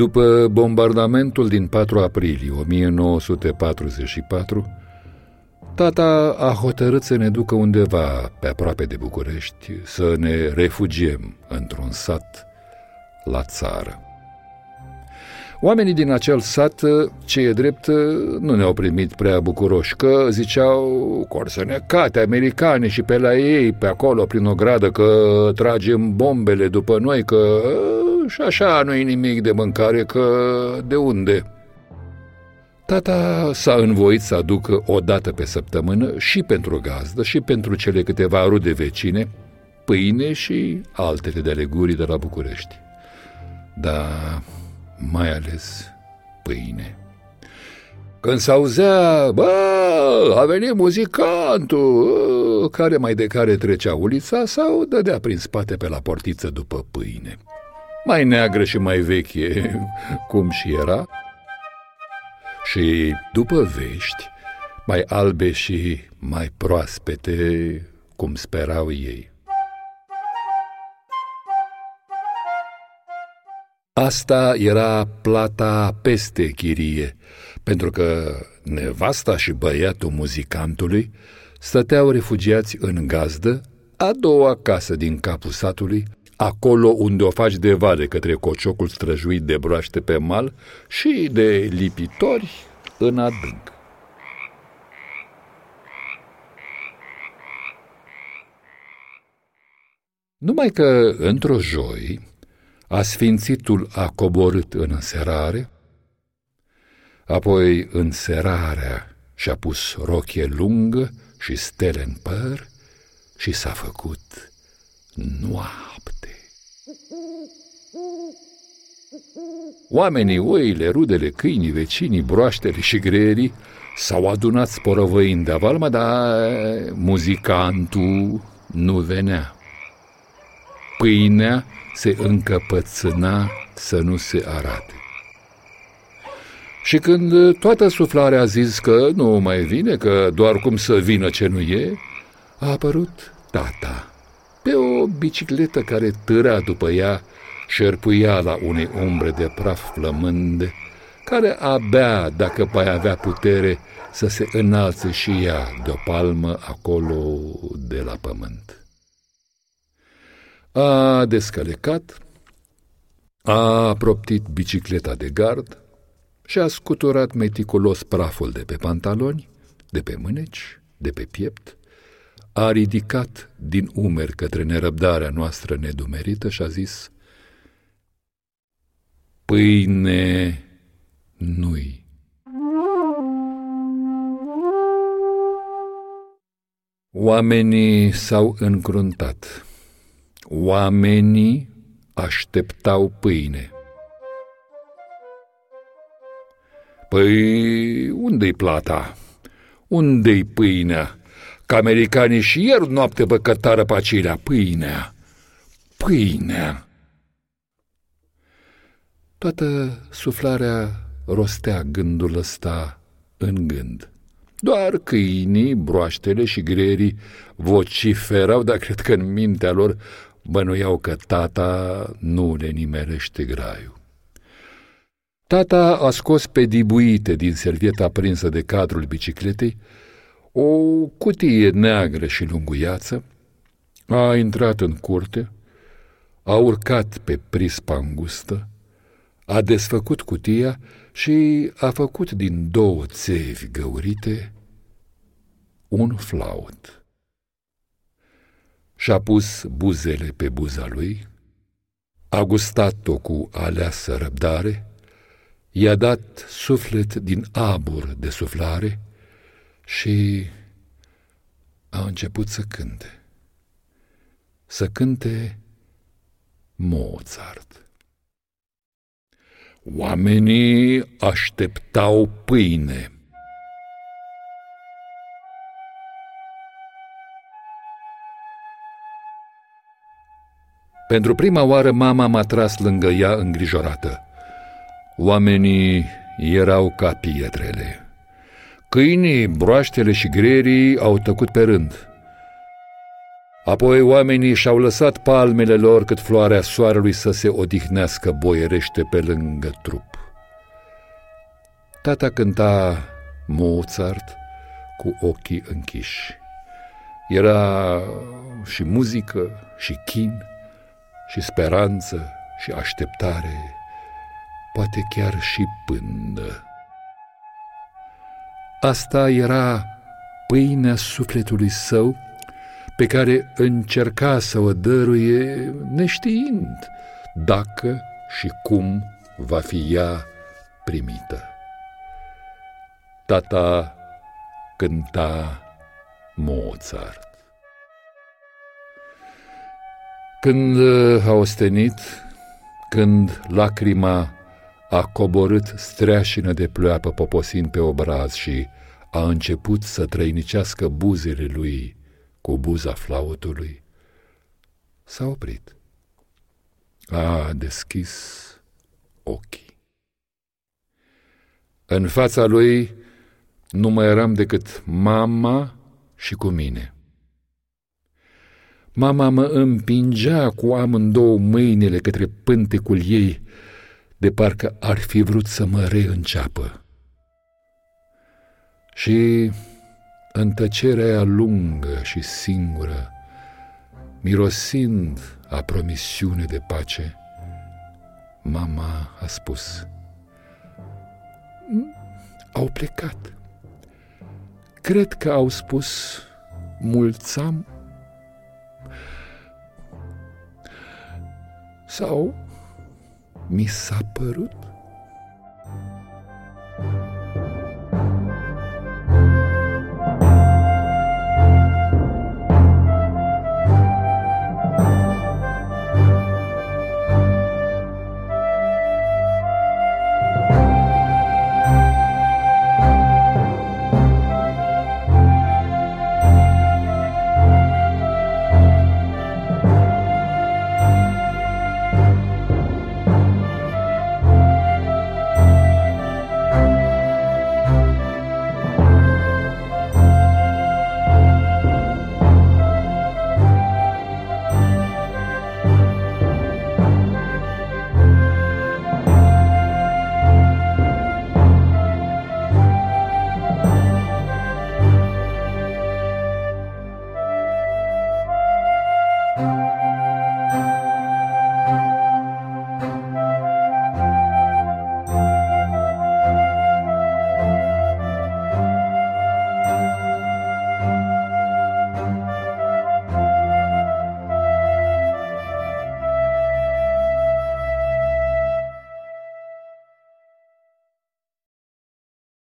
După bombardamentul din 4 aprilie 1944, tata a hotărât să ne ducă undeva pe aproape de București, să ne refugiem într-un sat la țară. Oamenii din acel sat, ce e drept, nu ne-au primit prea bucuroși, că ziceau că să ne cate americani și pe la ei, pe acolo, prin o gradă, că tragem bombele după noi, că și așa nu e nimic de mâncare, că de unde? Tata s-a învoit să aducă o dată pe săptămână și pentru gazdă și pentru cele câteva rude vecine, pâine și altele de leguri de la București. Dar mai ales pâine. Când s-auzea, bă, a venit muzicantul, care mai de care trecea ulița sau dădea prin spate pe la portiță după pâine. Mai neagră și mai veche, cum și era, și după vești, mai albe și mai proaspete, cum sperau ei. Asta era plata peste chirie, pentru că nevasta și băiatul muzicantului stăteau refugiați în gazdă, a doua casă din capul satului, acolo unde o faci de vale către cociocul străjuit de broaște pe mal și de lipitori în adânc. Numai că, într-o joi, Asfințitul a coborât în înserare, apoi înserarea și-a pus rochie lungă și stele în păr și s-a făcut noapte. Oamenii, oile, rudele, câinii, vecinii, broaștele și greierii s-au adunat sporăvăind de avalma, dar muzicantul nu venea. Pâinea se încăpățâna să nu se arate. Și când toată suflarea a zis că nu mai vine, că doar cum să vină ce nu e, a apărut tata, pe o bicicletă care târa după ea șerpuia la unei umbre de praf flămânde, care abia, dacă mai avea putere, să se înalțe și ea de o palmă acolo de la pământ. A descălecat, a proptit bicicleta de gard și a scuturat meticulos praful de pe pantaloni, de pe mâneci, de pe piept, a ridicat din umeri către nerăbdarea noastră nedumerită și a zis Pâine nu-i. Oamenii s-au încruntat. Oamenii așteptau pâine. Păi, unde-i plata? Unde-i pâinea? Că americanii și ieri noapte băcătară pe acelea pâinea. Pâinea! Toată suflarea rostea gândul ăsta în gând. Doar câinii, broaștele și greierii vociferau, dar cred că în mintea lor bănuiau că tata nu le nimerește graiul. Tata a scos pe dibuite din servieta prinsă de cadrul bicicletei o cutie neagră și lunguiață, a intrat în curte, a urcat pe prispa îngustă, a desfăcut cutia și a făcut din două țevi găurite un flaut. Și-a pus buzele pe buza lui, a gustat-o cu aleasă răbdare, i-a dat suflet din abur de suflare și a început să cânte. Să cânte Mozart. Oamenii așteptau pâine. Pentru prima oară mama m-a tras lângă ea îngrijorată. Oamenii erau ca pietrele. Câinii, broaștele și grerii au tăcut pe rând. Apoi oamenii și-au lăsat palmele lor cât floarea soarelui să se odihnească boierește pe lângă trup. Tata cânta Mozart cu ochii închiși. Era și muzică, și chin, și speranță, și așteptare, poate chiar și pândă. Asta era pâinea sufletului său, pe care încerca să o dăruie neștiind dacă și cum va fi ea primită. Tata cânta Mozart. Când a ostenit, când lacrima a coborât streașină de ploapă poposind pe obraz și a început să trăinicească buzele lui cu buza flautului, s-a oprit. A deschis ochii. În fața lui nu mai eram decât mama și cu mine. Mama mă împingea cu amândouă mâinile către pântecul ei, de parcă ar fi vrut să mă reînceapă. Și în tăcerea lungă și singură, mirosind a promisiune de pace, mama a spus, Au plecat. Cred că au spus mulțam sau mi s-a părut